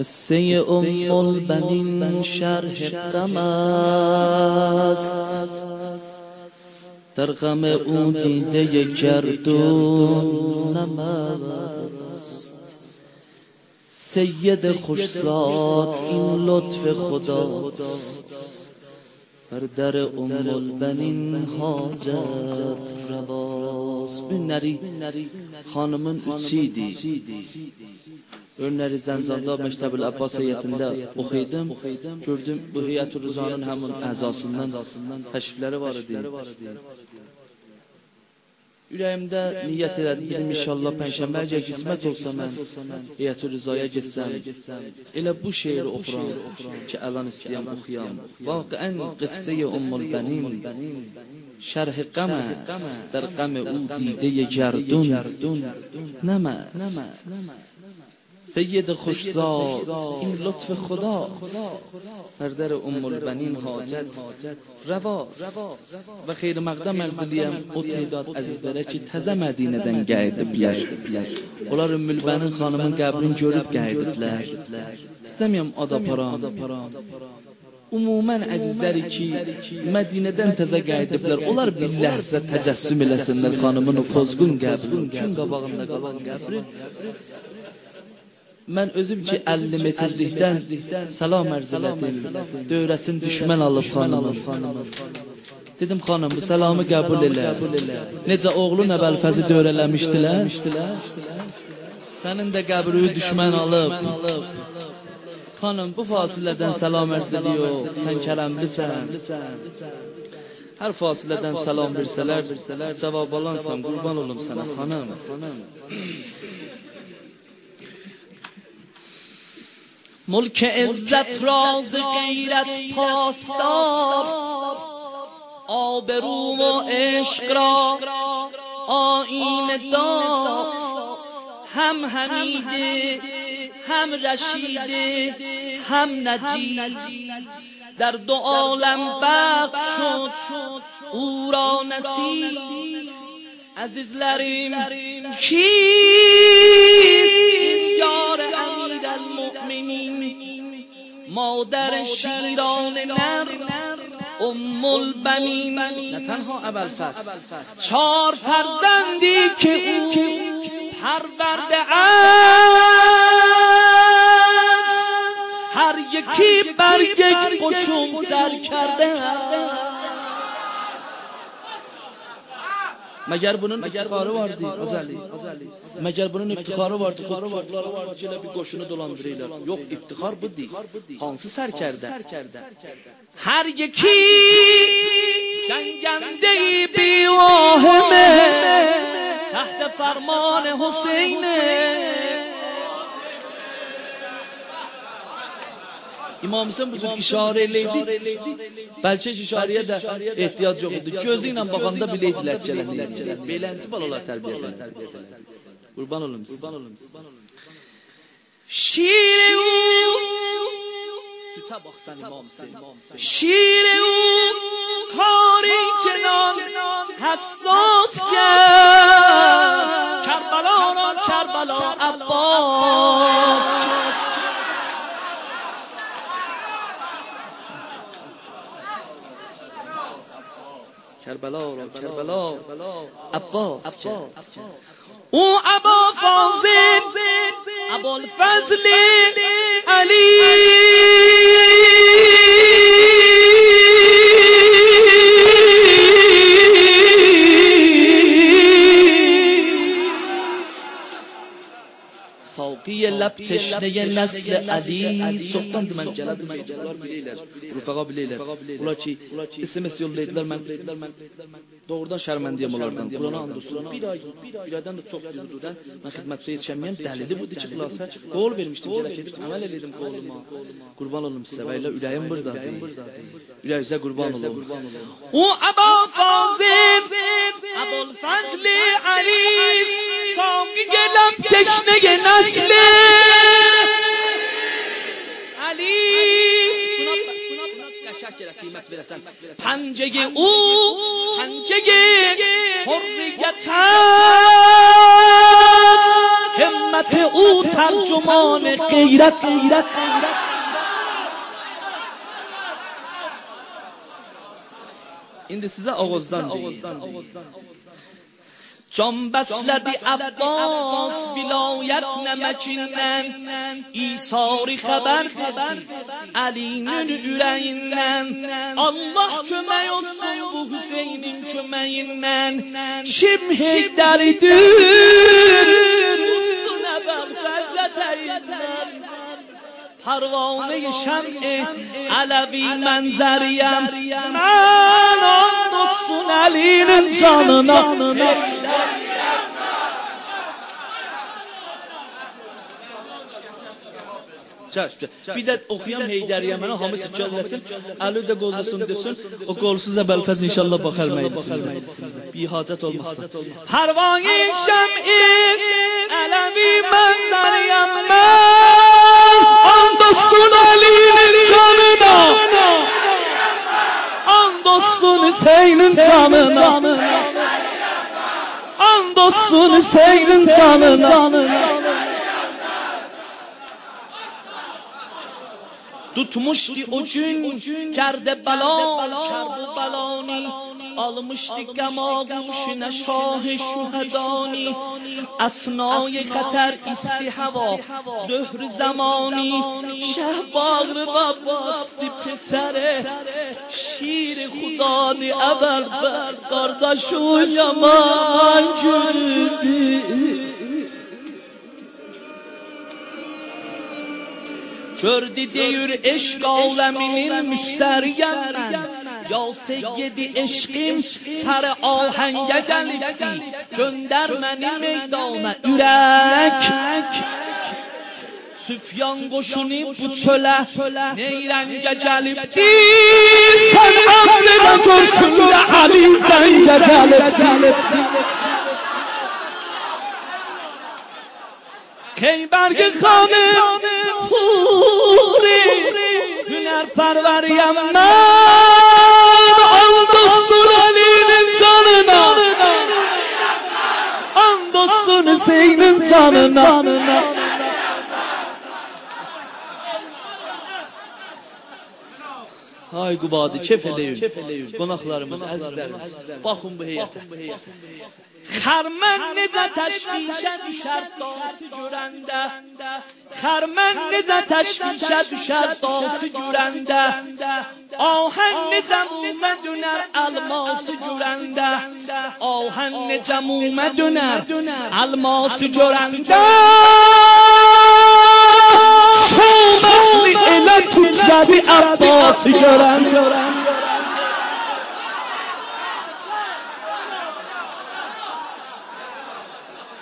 قصه ام البنین شرح غم است. در غم او دیده گردون نمست سید خوشزاد این لطف خداست. بر در ام البنین حاجت رواست. این نری خانمın üçüydü. Önləri Zəncanda Məktəbül Abbas heyətində oxuyurdum. Gördüm bu heyət Rızanın həmin əzasından təşrifləri var idi. Ürəyimdə niyyət elədim, dedim inşallah pənşəmbəcə qismət olsa mən heyət-i rızaya getsəm, elə bu şeiri oxuram ki, əlan istəyəm oxuyam. Vaqən qıssə-i ummul bənin, şərh-i qəməs, dər qəmi u didə-i gərdun, nəməs. سید خوشزاد این لطف خدا. پردر ام البنین حاجت رواز و خیر مقدم ارزلیم اتنی داد از داره چی تزه مدینه دن گاید بیش اولار ام البنین خانمون قبلین جورب گاید بلر استمیم آدا پرام عموما عزیز داری کی مدینه دن تزه گاید بلر اولار بی لحظه تجسم الاسنن خانمون و فزگون گابرین Mən özüm ki 50 metrlikdən salam ərz elədim. Dövrəsin düşmən alıb xanımın. Dedim xanım bu salamı qəbul elə. Necə oğlun əvvəlfəzi dövrələmişdilər? Sənin də qəbrini düşmən alıb. Xanım bu fasilədən salam ərz ediyor. Sən kərəmlisən. Hər fasilədən salam versələr, cavab alansan, qurban olum sənə xanım. ملک عزت راز غیرت پاسدار. آبرو و عشق را آین دار. هم حمیده هم رشیده هم نجید در دو عالم بخت شد. او را نصیب. عزیزلریم کیست؟ یار امیر المؤمنین. مادر شیران نر ام البنین. نه تنها اول فصل چهار فرزندی که او پرورده است. هر یکی بر یک قشون سر کرده مگر بونن افتخار واردی اجلی مگر بونن افتخار واردی خوب شغلار واردی جلا بی گوشونو دولان بریلر یخ افتخار بودی هانسی سر کرده هر یکی جنگنده بی واهمه تحت فرمان حسینه امام حسین بودن اشاره لیدی بلکه اش اشاره یه در احتیاط جا بودن که از اینم باقام بلیدی لک جلنی بیلنتی بل اولا تربیت هم قربان اولم شیر او شیر او کاری چنان حساس کرد کربلا را کربلا عباس کربلا را کربلا عباس او ابا فاضل ابوالفضل علی لب تشنه نسل عزیز soxdandır mən gələ bilməyəcəm. Onlar bilirlər, rüfəqa bilirlər. Onlar ki, SMS yollayırdılar, mən doğrudan şərməndiyəm onlardan. Qurana and olsun. Bir ay, bir aydan da çox gündürdən mən xidmətdə yetişəməyəm. Dəlili budur ki, xülasə qol vermişdim, gələ gedib əməl elədim qoluma. Qurban olum sizə və ilə ürəyim burdadır. Ürəyinizə qurban olum. O Əba Fazil Əbul Ali ساقی گلم تشنه نسل علی قیمت برسن پنجه او پنجه حریت همت او ترجمان غیرت غیرت İndi sizə ağızdan deyim. Can bəslədi Abbas vilayət nəməkindən İsari xəbər verdi Əlinin ürəyindən Allah kömək olsun bu Hüseynin köməyindən Kim heydəridir Mutsun əbəl fəzlətəyindən پروانه شمع علوی منظریم من آن olsun Ali'nin canına. Bir de okuyan Heydar Yemen'e Hamit İçerlesin. Ali de gollusun desin. O golsuz ebelfez inşallah bakar meclisimize. Bir hacet olmazsa. Harvan-i Şem'in Elevi Mezar Yemen Hüseynin canına, an dostun Hüseynin canına. tutmuştu o gün کرده بلا کرب و بلانی almışdı گماگوش شاه شهدانی. اسنای خطر استی هوا. زهر زمانی. شه باغر و باستی پسره. شیر خدا دی اول فرز کارداشو yaman gördü Gördü deyir eşq aləminin müstəriyəm mən یا سید اشقیم سر آهنگ دلیدی چون در منی میدان یورک سفیان گوشونی بو چله نیرنگ جلیب دی سن عمر را جرسون علی زن جلیب جلیب برگ خانه خوری منر پروریم من. gonna sing and and and. Hay Qubadi, kef edəyün. Qonaqlarımız, əzizlərimiz. Baxın bu heyətə. Xərmən necə təşvişə düşər dası görəndə. Xərmən necə təşvişə düşər dası görəndə. Ahəng necə mumə dönər alması görəndə. Ahəng necə mumə dönər alması görəndə. Şaməhli tücrədi Abbası görən.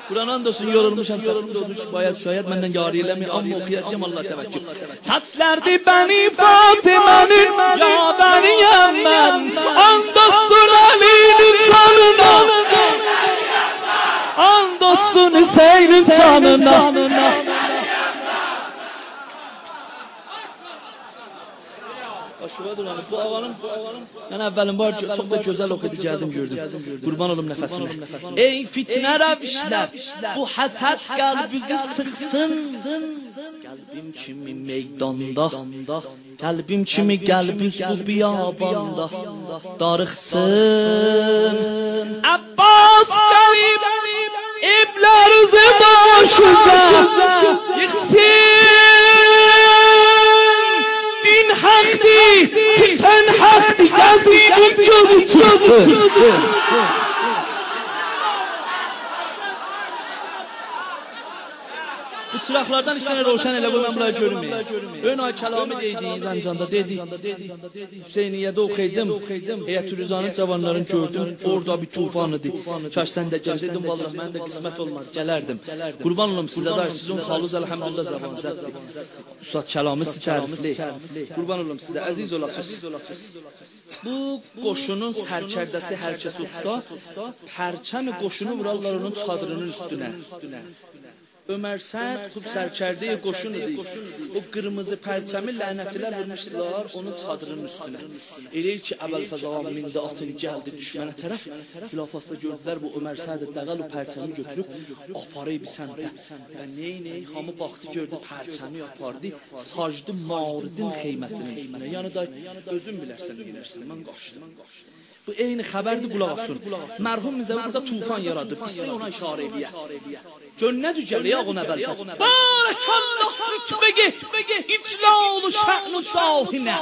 Kur'an andolsun yorulmuşam, sesim dolmuş, bayat şayet benden yari elemi, amma okuyacağım Allah tevekkül. Seslerdi beni Fatime'nin, ya beni yemem, andolsun Ali'nin canına, andolsun Hüseyin'in canına. Aşığa duranı. Bu avanın, mən əvvəlin var çox da gözəl oxudu gəldim gördüm. Qurban olum nəfəsinə. Ey fitnə rəvişlər, bu həsəd qəlbinizi sıxsın. Qəlbim kimi meydanda, qəlbim kimi qəlbiniz bu biyabanda. darıxsın. Abbas gəlib, iblərinizi başıza yıxsın. این حق دی این حق دی از این بود چود چود چود çıraqlardan işlənə roşan elə bu mən bunları görməyim. Ön ay kəlamı deydi Zəncanda dedi. Hüseyniyyədə oxuydım. Heyət Rüzanın cavanların gördüm. Orada bir tufan idi. Kaş sən də gəl dedim vallah mən də qismət olmaz gələrdim. Qurban olum sizə də sizin halınız elhamdülillah zaman zətdir. Ustad kəlamı tərifli. Qurban olum sizə əziz olasınız. Bu qoşunun sərkərdəsi hər kəs olsa, pərçəm qoşunu vurarlar onun çadırının üstünə. Ömer Sa'd xub sərkərdə qoşun idi. O qırmızı pərçəmi lənətlər vurmuşdular onun çadırının üstünə. Elə ki Əbəlfəzəvan mindi atın gəldi düşmənə tərəf. Bilafasla gördülər bu Ömer Sa'd dəğəl o pərçəmi götürüb aparıb səmtə. Və ney ney hamı baxdı gördü pərçəmi apardı, sacdı Mauridin xeyməsinin üstünə. Yəni da özün bilərsən, bilərsən. Mən qaçdım. Bu eyni xəbərdir qulaq asın. Mərhum Mirzə burada tufan yaradıb. İstəyə ona işarə eləyə. جنت و جلی آقا نبل پس بارش الله تو بگه اجلال و شعن و شاهی نه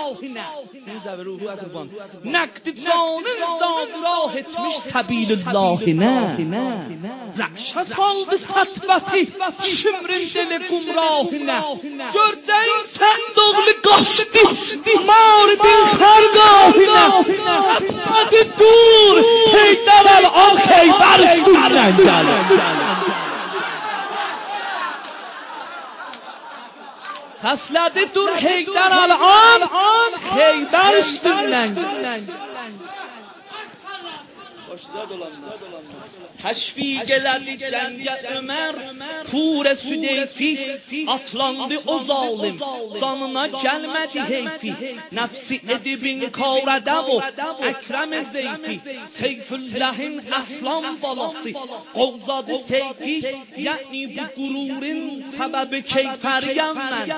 و قربان نکت زان انسان راه تمیش سبیل الله نه رکش از حال به سطبتی شمرین دل گمراه نه جرده این صندوقل گاشتی مار دل خرگاه نه از دور. پیدر الان خیبر سنن دلن سسلا دور تور هیدار الان؟ هیبرش دلن دلن Teşvik eledi cenge Ömer Pure Südeyfi Atlandı o zalim. Canına gelmedi heyfi. Nefsi edibin kavrede bu. Ekrem Zeyfi. Seyfüllah'ın aslan balası. Qovzadı seyfi. Yani bu gururun sebebi keyferiyem ben.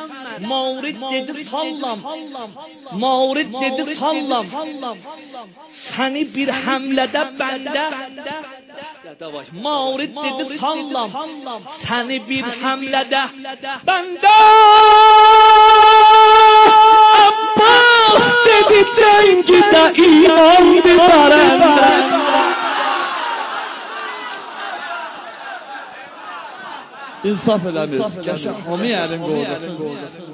Maurid dedi sallam. Maurid dedi sallam. Seni bir hamlede bende Maurid dedi sallam. Səni bir həmlədə Bəndə Abbas dedi cəngidə imandı barəndə İnsaf eləmir. Qəşəng hamı əlin qoyulsun.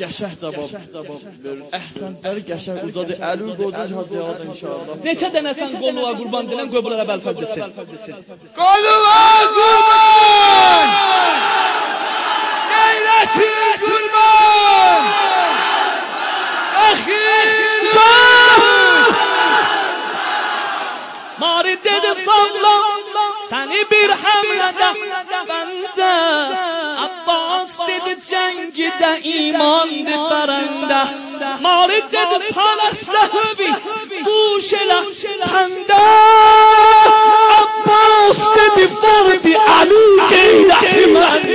qəşəh cavab verir. Əhsən bəri qəşəh uzadı. Əli qoca cavab inşallah. Neçə dənəsən qolluğa qurban dilən qoblara bəlfəzdesin. Qolluğa qurban! Qeyrəti qurban! Əxi Mari dedi sallam seni bir hamlede bende دید جنگ دا ایمان د پرنده مارد دید سال اسلحه بی گوشلا پنده اپاس دید بردی علو که رحمت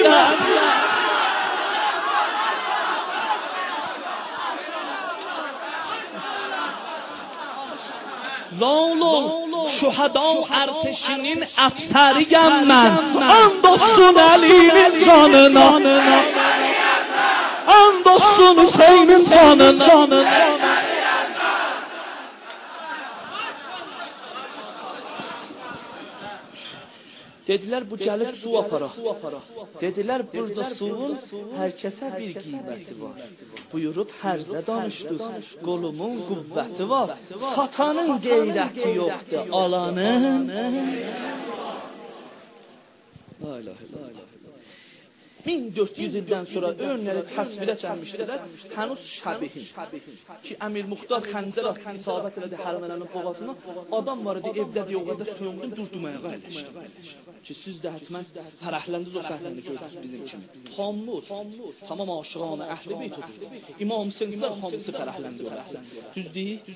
شهدا و ارتشین افسریم من. آن دوستون علی بن آن دوستون حسین بن جانان جانان Dedilər bu gəlib su aparaq. Dedilər burada suyun hər kəsə bir qiyməti var. Buyurub hərzə danışdınız. Qolumun qüvvəti var. Satanın qeyrəti yoxdur. Alanın La ilahe illallah. 1400 ildən sonra önləri təsvirə çəkmişdilər. Hənuz şəbihin. Ki Əmir Muxtar xəncər atdı, isabət elədi hərmənənin boğazına. Adam var idi evdədir, qədər söndüm, durdum ayağa əyləşdim. Ki siz də həttəmən fərəhləndiniz o səhnəni gördünüz bizim kimi. Hamımız, tamam aşıqanə, əhli beyt huzur. İmam Hüseyinlər hamısı fərəhləndilər. Düzdür?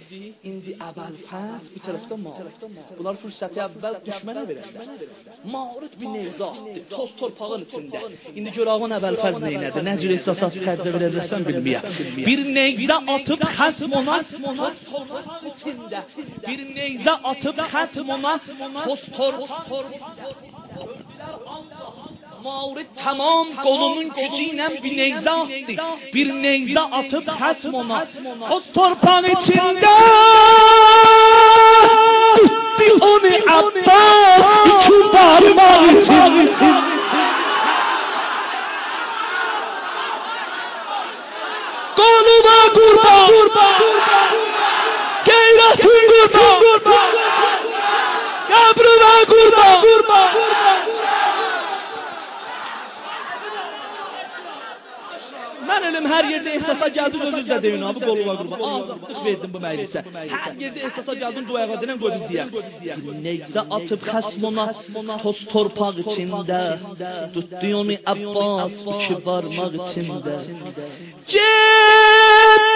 İndi Əbəl Fəz bir tərəfdə Maurid. Bunlar fürsəti əvvəl düşmənə verəndilər. Maurid bir nevzə atdı, toz torpağın içində. İndi Jurovun avval fazl eyladi. Najr esosat qayerda bilasan bilmayapti. Bir neyza otib xasmonat içinde. Bir neyza otib xasmonat to'sqor mavrid tamom qo'linin kuchiynam bir neyza otdi. Bir neyza otib xasmonat qo'z torpan içinde. Tutdi uni Abbas iki parmak içinde. Qeyrətin qurban, qəbrinə qurban. Mən ölüm hər yerdə ehsasa gəldi özünüz də deyin abi qoluna qurban. Azadlıq verdim bu məclisə. Hər yerdə ehsasa gəldin duaya denən qoy biz deyək. Neysə atıb xəsmona toz torpaq içində tutdu onu Abbas iki barmaq içində. Get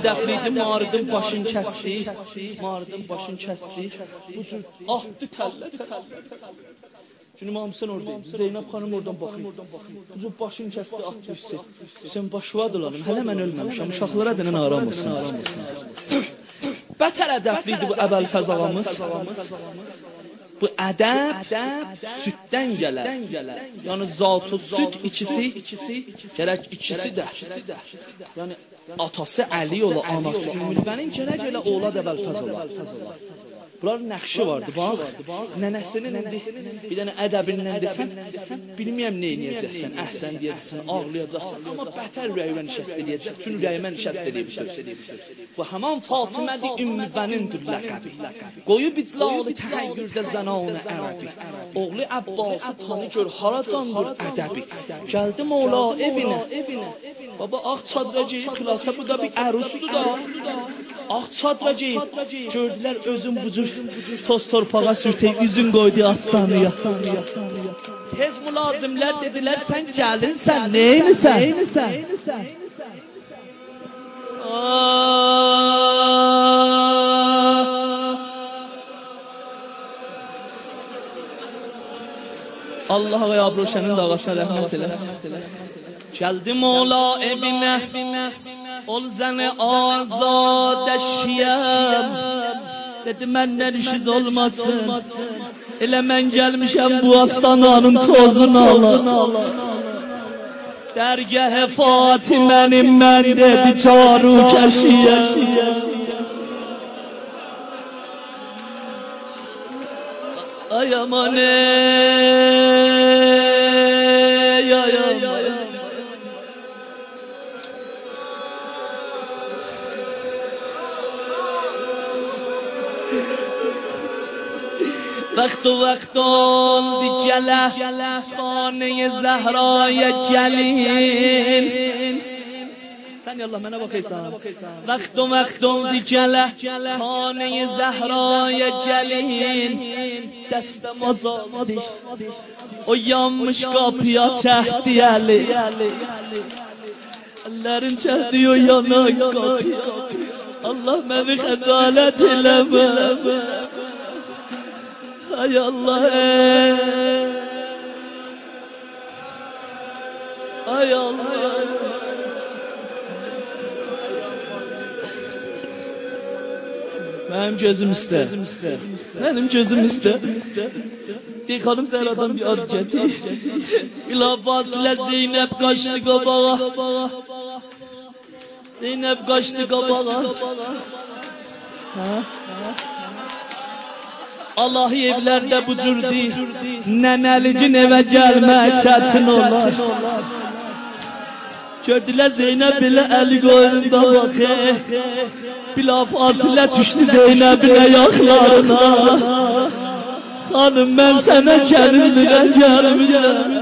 Elə ədəbliydi, marıdın başın kəsdi, marıdın başın kəsdi. Bu cür atdı təllə təllə. Çünki hamısan oradayım. Zeynəb xanım oradan baxır. Bu cür başın kəsdi, atdı Hüseyin. Hüseyin başvadılarım. Hələ mən ölməmişəm. Uşaqlara denən aram olsun. Bətər ədəbliydi bu əbəl fəzavamız. Bu ədəb süddən gələr. Yəni zat-ı süd ikisi, gərək ikisi də. Yəni atası Əli ola, anası Ümmülbənin gərək elə ola da bəlfəz ola. Bunların nəxşi vardı, bax. Nənəsinin indi bir dənə ədəbindən desən, bilməyəm nə edəcəksən, əhsən deyəcəksən, ağlayacaqsan, amma bətər ürəyimə nişəst edəcək, çünki ürəyimə nişəst edibdir. Bu həman Fatimədir Ümmülbənindir ləqəbi. Qoyub iclalı təhəyyürdə zənanə ərəbi. Oğlu Əbbası tanı gör, haracandır ədəbi. Gəldi Mola evinə. Baba ağ çadıra geyib xilasa bu da bir ərusdur da. Ağ çadıra geyib. Gördülər özün bu cür toz torpağa sürte yüzün koydu hastaneye. Tez mulazimler dediler sen gelin sen neyini sen? Neyini sen? Allah və Abroşənin dağasına rəhmət eləsin. Gəldi Mola evinə, ol zəni azadəşiyəm. Dedi məndən işiz olmasın. Elə mən gəlmişəm bu astananın tozunu alam. Dərgəh Fatimənin mən dedi çaru kəşiyəm. Ay aman ey, و وقت بجله خانه زهرای جلیل. سن الله منو با کیسان وقت و وقت بجله خانه زهرای جلیل. دست مزادی o yanmış kapıya çekti eli Ellerin çekti o yanak kapıya Allah beni hezalet eleme Hay Allah ey Hay Allah Mənim gözüm istə. Mənim gözüm istə. Dey xanım Zəhradan bir ad gəti. İla vasilə Zeynəb qaçdı qabağa. Zeynəb qaçdı qabağa. Ha? Ha? Allahi evlerde bu cür değil. Nenelicin eve gelme çetin olar. Gördüler Zeynep ile eli koynunda bakı. Bilaf asile düştü Zeynep'ine yaklarına. Hanım ben sana kendimden gelmişim.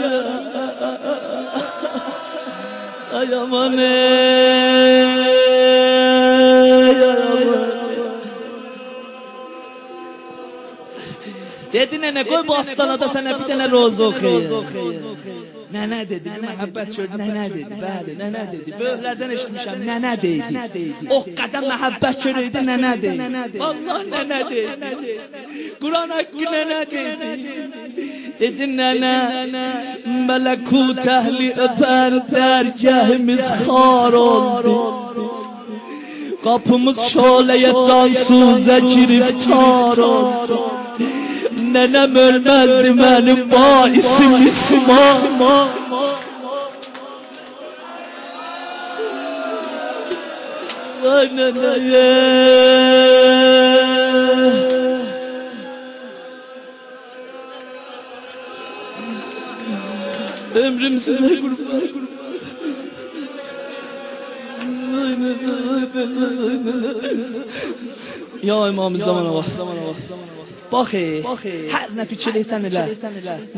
Ay aman ey. دیدی نه نه کوی باستانا دا سنه پیت نه روزو خیر نه نه دیدی محبت شد نه نه دیدی بله نه نه دیدی بهلردن اشتمیشم نه نه دیدی او قدم محبت شده دیدی نه نه دیدی والله نه نه دیدی قرآن حکی نه نه دیدی دیدی نه نه ملکو تهلی اتر در cehimiz xar oldu. Kapımız şoleye cansuz giriftar oldu. Nenem ölmezdi benim ba isim isim ha. Vay neneye. Ömrüm size kurban. Ya İmam-ı Zaman'a bak. Zamana bak. Baxı, hər nə fikir eləsən elə.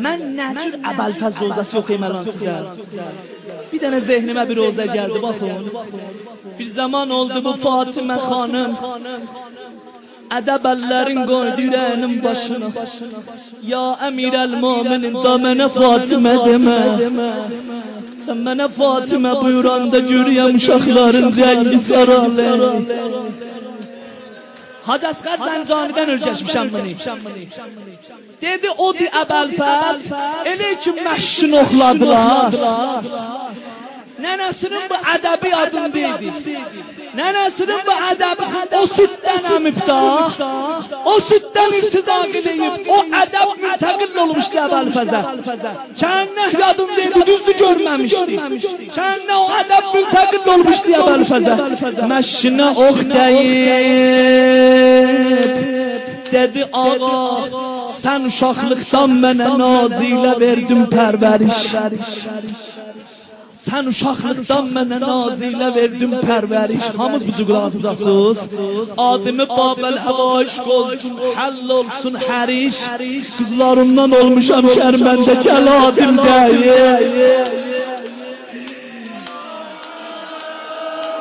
Mən nə cür əbəlfəz rozası yox emaram sizə. Bir dənə zehnimə bir rozə gəldi, baxın. Bir zaman oldu bu Fatimə xanım. ادب اللرین گردی رنم باشنا یا امیر المومنین دامن فاطمه deme. Sen mənə Fatimə buyuranda cüriyəm uşaqların rəngi saralır Hacı Asqar Zəncanidən örgəşmişəm bunu. Dedi o di əbəlfəz, elə ki məşşin oxladılar. Nənəsinin bu ədəbi adını deydi. Nənəsinin bu ədəbi o süddən əmibdə. O süddən irtizaq edib, o ədəb müntəqil olmuşdu əbəlfəzə. Kənnə yadını deydi, düzdü görməmişdi. Kənnə o ədəb müntəqil olmuşdu əbəlfəzə. Məşşinə ox deyib. Dedi ağa, sən uşaqlıqdan mənə nazilə verdin pərvəriş. Sən uşaqlıqdan mənə nazilə verdin pərvəriş. Hamız bizi qulaq asacaqsınız. Adımı Babel həvaş qoldun, həll olsun həriş. Qızlarımdan olmuşam şərməndə, gəl adım deyil.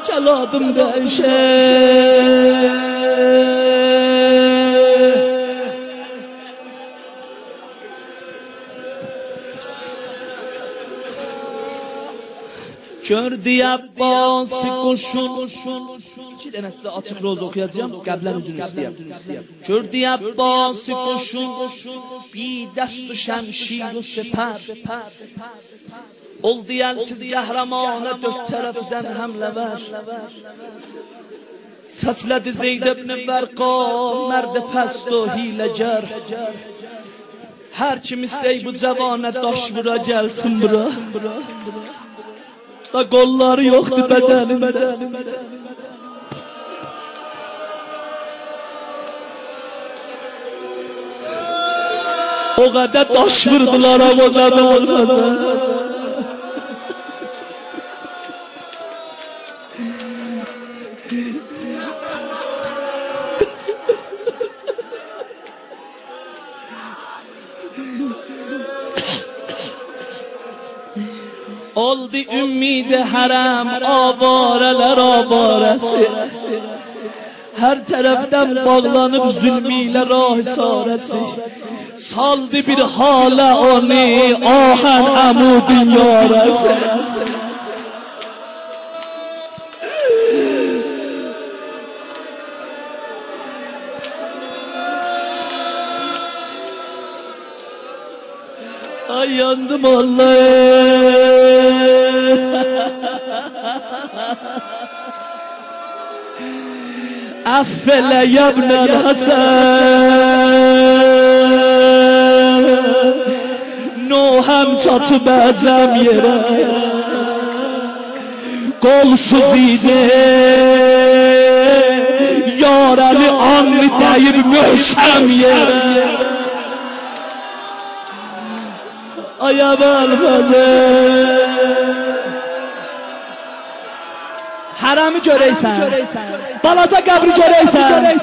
Gəl adım dəyişək. Gördü Abbas koşun. İki tane size açık roz okuyacağım. Geblen üzülür isteyem. Gördü Abbas koşun. Bir dest şemşir u seper. Oldu yelsiz kahramana dört tarafdan hamlever. Sesledi Zeyd ibn Berka, merdi pest o hilecer. Her kim istey bu cevane taş vura gelsin bura. Da qolları yoxdur bədənində. O qədər daş vurdular ağozadı ümid hərəm avarələr avarəsi Hər tərəfdən bağlanıb zülmü ilə rah çarəsi Saldı bir halə onu ahən əmudun yarəsi Ay yandım Allah قفل یا ابن الحسن. نو هم چات بازم یه را قل سوزیده. یار علی آن دایب محشم یه را آیا بالفزه حرم جوریسن. بالاجا قبری جوریسن.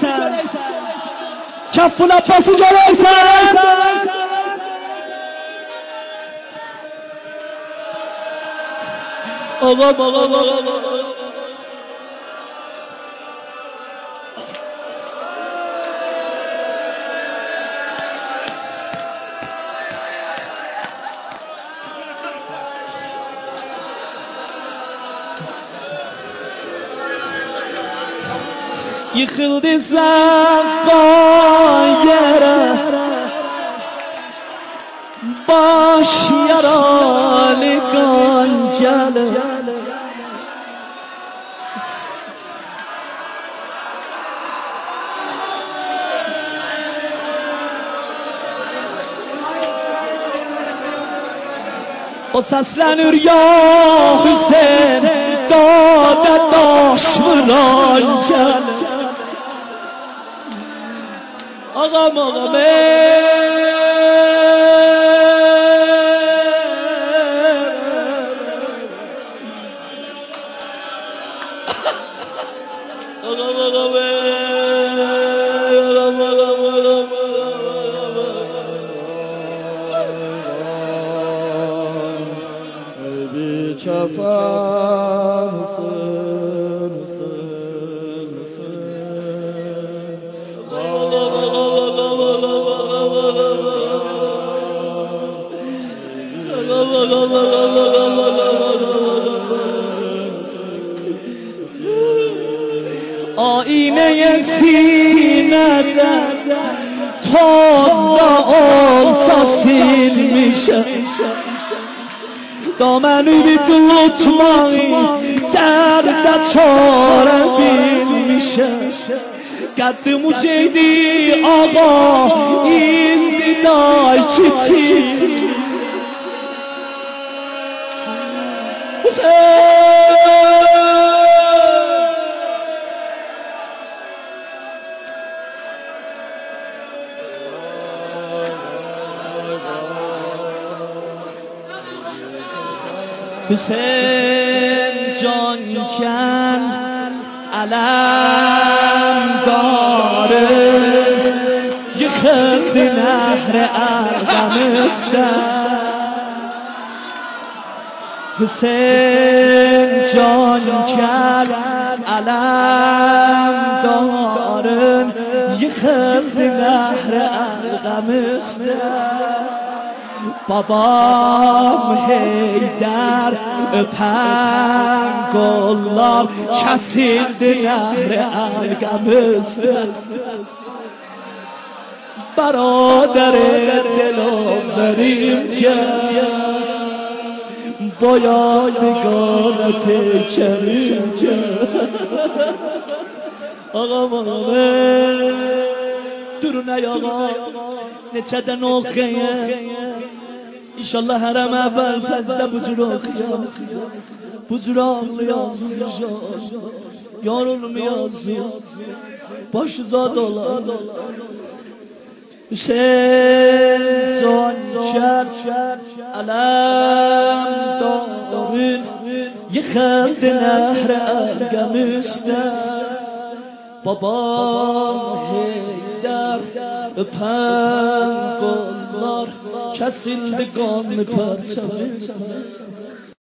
چفونا پاسی جوریسن. Oh, oh, oh, oh. yıkıldı zakka yere Baş yaralı gancalı O seslenir ya Hüseyin Dağda taş vuran Anam ağam Anam ağam Anam ağam Anam ağam Elbi çafan آساسین میشه. دامنی بی تو اتمایی در دچار فیل میشه. قد مجیدی آقا این دیدای چی چی؟ حسین جان کن علم داره. یه خردی نهر ارغمستن حسین جان کن علم داره. یه خردی نهر ارغمستن بابام هی در پنگولار چسید دیار ارگمز برادر دلو بریم چه؟ بایا دیگان پیچریم چه؟ آقا مانو درو نی آقا نچه دنو خیه. İnşallah her evvel fezde bu cür okuyamız. Bu cür ağlayamıyor. Yorulmuyoruz. Başıda dolar. Hüseyin son şer alem doğrun yıkıldı nehre ergem üstüne babam heyder öpen kollar شال सिंध کون